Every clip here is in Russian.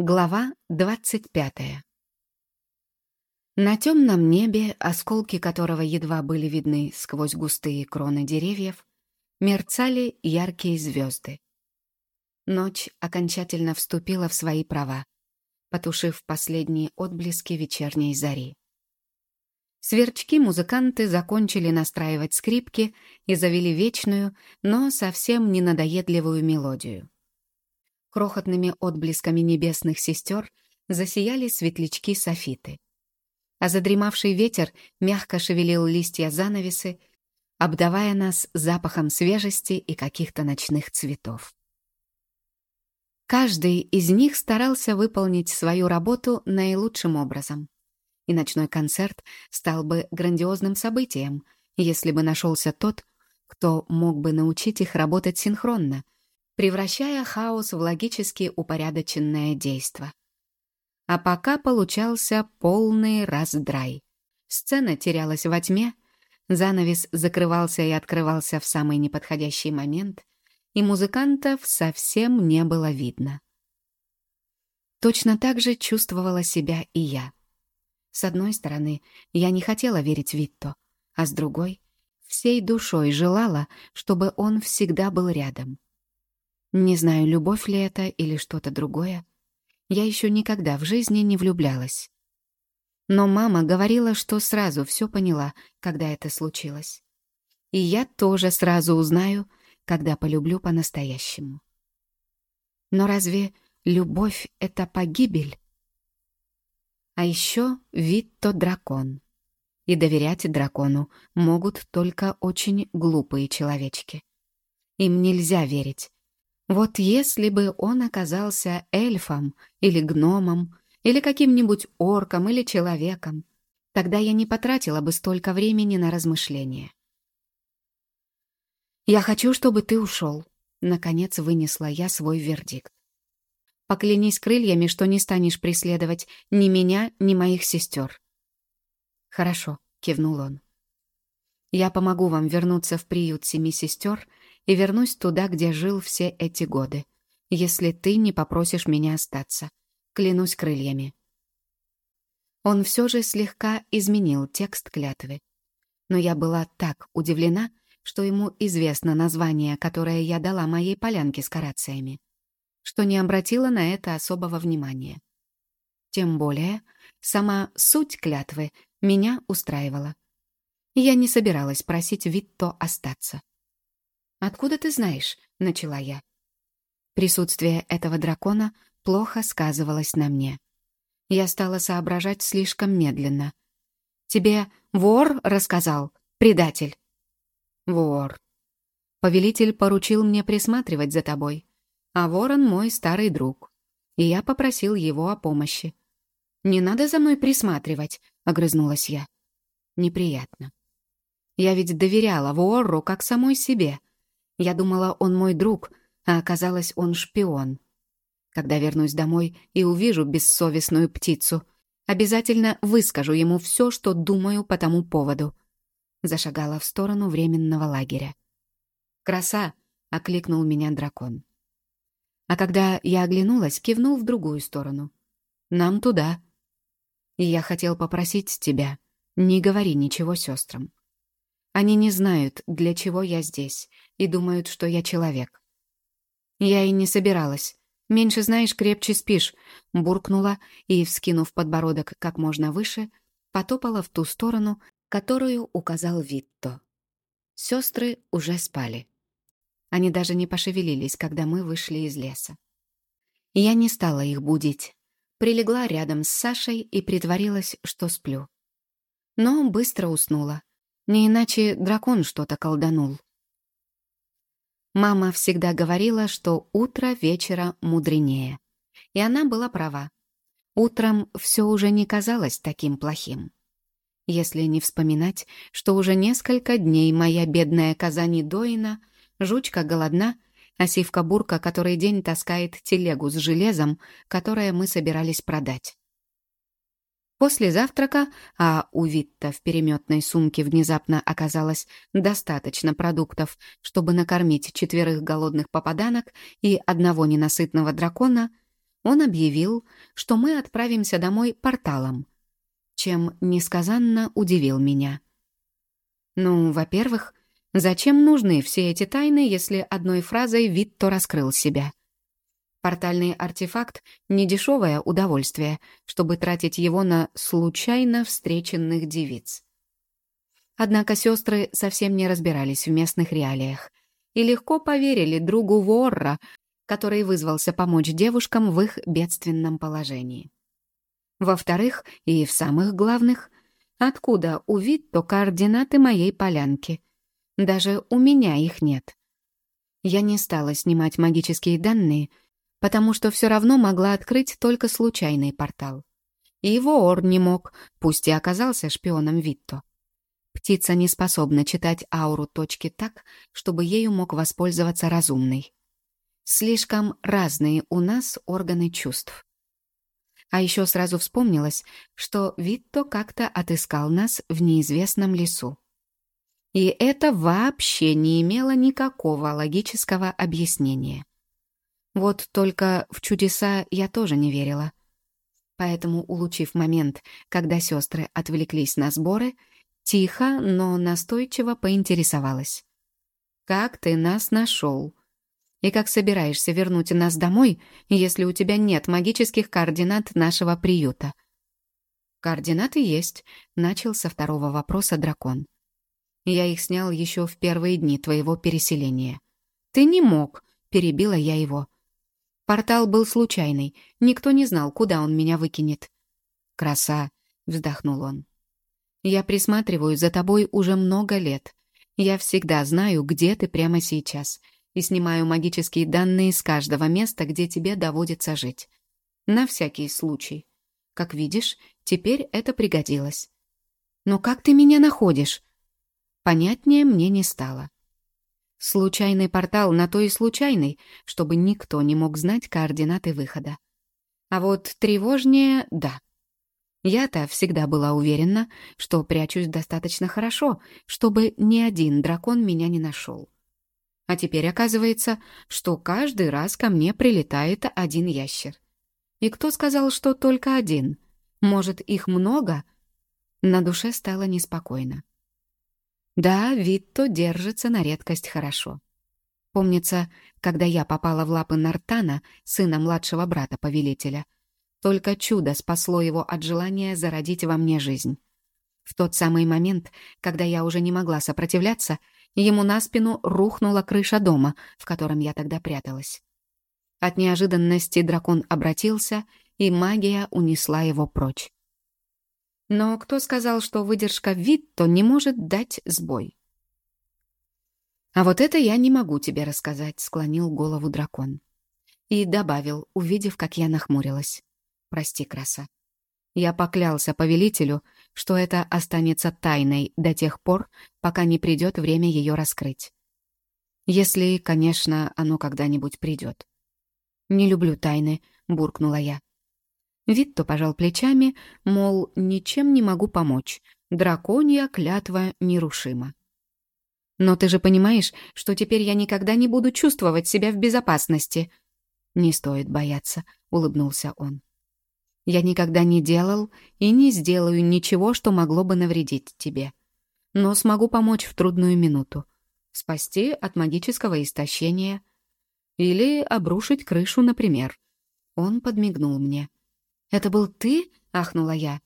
Глава двадцать пятая. На темном небе, осколки которого едва были видны сквозь густые кроны деревьев, мерцали яркие звезды. Ночь окончательно вступила в свои права, потушив последние отблески вечерней зари. Сверчки-музыканты закончили настраивать скрипки и завели вечную, но совсем не надоедливую мелодию. Крохотными отблесками небесных сестер засияли светлячки софиты. А задремавший ветер мягко шевелил листья занавесы, обдавая нас запахом свежести и каких-то ночных цветов. Каждый из них старался выполнить свою работу наилучшим образом. И ночной концерт стал бы грандиозным событием, если бы нашелся тот, кто мог бы научить их работать синхронно — превращая хаос в логически упорядоченное действо. А пока получался полный раздрай. Сцена терялась во тьме, занавес закрывался и открывался в самый неподходящий момент, и музыкантов совсем не было видно. Точно так же чувствовала себя и я. С одной стороны, я не хотела верить Витто, а с другой — всей душой желала, чтобы он всегда был рядом. Не знаю, любовь ли это или что-то другое. Я еще никогда в жизни не влюблялась. Но мама говорила, что сразу все поняла, когда это случилось. И я тоже сразу узнаю, когда полюблю по-настоящему. Но разве любовь — это погибель? А еще вид то дракон. И доверять дракону могут только очень глупые человечки. Им нельзя верить, вот если бы он оказался эльфом или гномом, или каким-нибудь орком или человеком, тогда я не потратила бы столько времени на размышления. «Я хочу, чтобы ты ушел», — наконец вынесла я свой вердикт. «Поклянись крыльями, что не станешь преследовать ни меня, ни моих сестер». «Хорошо», — кивнул он. «Я помогу вам вернуться в приют семи сестер и вернусь туда, где жил все эти годы, если ты не попросишь меня остаться. Клянусь крыльями». Он все же слегка изменил текст клятвы. Но я была так удивлена, что ему известно название, которое я дала моей полянке с карациями, что не обратила на это особого внимания. Тем более, сама суть клятвы меня устраивала. Я не собиралась просить Витто остаться. «Откуда ты знаешь?» — начала я. Присутствие этого дракона плохо сказывалось на мне. Я стала соображать слишком медленно. «Тебе вор рассказал, предатель?» «Вор. Повелитель поручил мне присматривать за тобой, а ворон мой старый друг, и я попросил его о помощи. «Не надо за мной присматривать», — огрызнулась я. «Неприятно. Я ведь доверяла Вору как самой себе, я думала, он мой друг, а оказалось, он шпион. Когда вернусь домой и увижу бессовестную птицу, обязательно выскажу ему все, что думаю по тому поводу. Зашагала в сторону временного лагеря. «Краса!» — окликнул меня дракон. А когда я оглянулась, кивнул в другую сторону. «Нам туда». И я хотел попросить тебя, не говори ничего сестрам. Они не знают, для чего я здесь, и думают, что я человек. Я и не собиралась. Меньше знаешь, крепче спишь, буркнула и, вскинув подбородок как можно выше, потопала в ту сторону, которую указал Витто. Сестры уже спали. Они даже не пошевелились, когда мы вышли из леса. Я не стала их будить. Прилегла рядом с Сашей и притворилась, что сплю. Но быстро уснула. Не иначе дракон что-то колданул. Мама всегда говорила, что утро вечера мудренее. И она была права. Утром все уже не казалось таким плохим. Если не вспоминать, что уже несколько дней моя бедная коза недоина, жучка голодна, а сивка-бурка который день таскает телегу с железом, которое мы собирались продать. После завтрака, а у Витта в переметной сумке внезапно оказалось достаточно продуктов, чтобы накормить четверых голодных попаданок и одного ненасытного дракона, он объявил, что мы отправимся домой порталом, чем несказанно удивил меня. Ну, во-первых, зачем нужны все эти тайны, если одной фразой Витто раскрыл себя? Портальный артефакт — недешевое удовольствие, чтобы тратить его на случайно встреченных девиц. Однако сестры совсем не разбирались в местных реалиях и легко поверили другу Ворра, который вызвался помочь девушкам в их бедственном положении. Во-вторых, и в самых главных, откуда у Витто координаты моей полянки? Даже у меня их нет. Я не стала снимать магические данные, потому что все равно могла открыть только случайный портал. И его Ор не мог, пусть и оказался шпионом Витто. Птица не способна читать ауру точки так, чтобы ею мог воспользоваться разумный. Слишком разные у нас органы чувств. А еще сразу вспомнилось, что Витто как-то отыскал нас в неизвестном лесу. И это вообще не имело никакого логического объяснения. Вот только в чудеса я тоже не верила. Поэтому, улучив момент, когда сестры отвлеклись на сборы, тихо, но настойчиво поинтересовалась. «Как ты нас нашел?» И как собираешься вернуть нас домой, если у тебя нет магических координат нашего приюта?» «Координаты есть», — начал со второго вопроса дракон. «Я их снял еще в первые дни твоего переселения». «Ты не мог», — перебила я его. «Портал был случайный, никто не знал, куда он меня выкинет». «Краса», — вздохнул он. «Я присматриваю за тобой уже много лет. Я всегда знаю, где ты прямо сейчас, и снимаю магические данные с каждого места, где тебе доводится жить. На всякий случай. Как видишь, теперь это пригодилось. Но как ты меня находишь? Понятнее мне не стало. Случайный портал на то и случайный, чтобы никто не мог знать координаты выхода. А вот тревожнее — да. Я-то всегда была уверена, что прячусь достаточно хорошо, чтобы ни один дракон меня не нашел. А теперь оказывается, что каждый раз ко мне прилетает один ящер. И кто сказал, что только один? Может, их много? На душе стало неспокойно. Да, Витто держится на редкость хорошо. Помнится, когда я попала в лапы Нартана, сына младшего брата повелителя, только чудо спасло его от желания зародить во мне жизнь. В тот самый момент, когда я уже не могла сопротивляться, Ему на спину рухнула крыша дома, в котором я тогда пряталась. От неожиданности дракон обратился, и магия унесла его прочь. Но кто сказал, что выдержка Витто не может дать сбой? «А вот это я не могу тебе рассказать», — склонил голову дракон. И добавил, увидев, как я нахмурилась. «Прости, краса. Я поклялся повелителю, что это останется тайной до тех пор, пока не придет время ее раскрыть. Если, конечно, оно когда-нибудь придет. «Не люблю тайны», — буркнула я. Витто пожал плечами, мол, ничем не могу помочь. Драконья клятва нерушима. «Но ты же понимаешь, что теперь я никогда не буду чувствовать себя в безопасности». «Не стоит бояться», — улыбнулся он. Я никогда не делал и не сделаю ничего, что могло бы навредить тебе. Но смогу помочь в трудную минуту. Спасти от магического истощения. Или обрушить крышу, например. Он подмигнул мне. «Это был ты?» — ахнула я.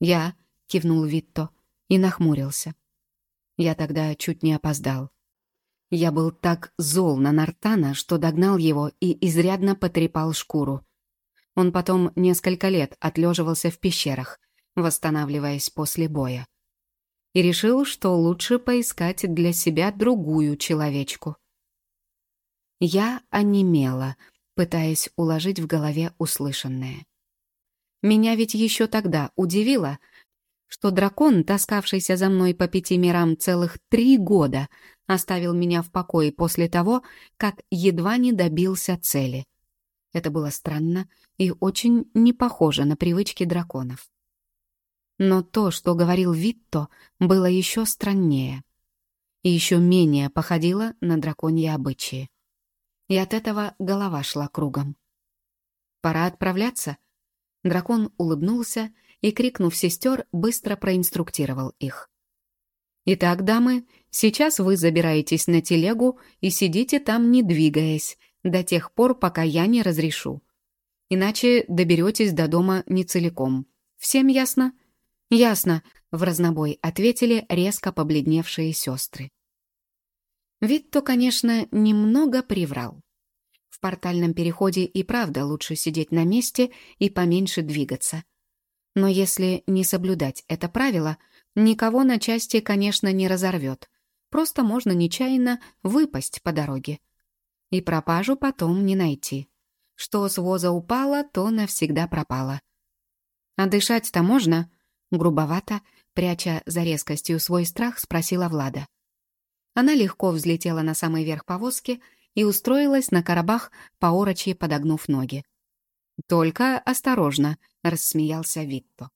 «Я», — кивнул Витто и нахмурился. Я тогда чуть не опоздал. Я был так зол на Нартана, что догнал его и изрядно потрепал шкуру. Он потом несколько лет отлеживался в пещерах, восстанавливаясь после боя. И решил, что лучше поискать для себя другую человечку. Я онемела, пытаясь уложить в голове услышанное. Меня ведь еще тогда удивило, что дракон, таскавшийся за мной по пяти мирам целых три года, оставил меня в покое после того, как едва не добился цели. Это было странно и очень не похоже на привычки драконов. Но то, что говорил Витто, было еще страннее. И еще менее походило на драконьи обычаи. И от этого голова шла кругом. Пора отправляться. Дракон улыбнулся и, крикнув сестер, быстро проинструктировал их. «Итак, дамы, сейчас вы забираетесь на телегу и сидите там, не двигаясь, до тех пор, пока я не разрешу. Иначе доберетесь до дома не целиком. Всем ясно?» «Ясно», — в разнобой ответили резко побледневшие сестры. Вид-то, конечно, немного приврал. Портальном переходе и правда лучше сидеть на месте и поменьше двигаться. Но если не соблюдать это правило, никого на части, конечно, не разорвет. Просто можно нечаянно выпасть по дороге. И пропажу потом не найти. Что с воза упало, то навсегда пропало. «А дышать-то можно?» Грубовато, пряча за резкостью свой страх, спросила Влада. Она легко взлетела на самый верх повозки и устроилась на коробах, поорочьи подогнув ноги. «Только осторожно», — рассмеялся Витто.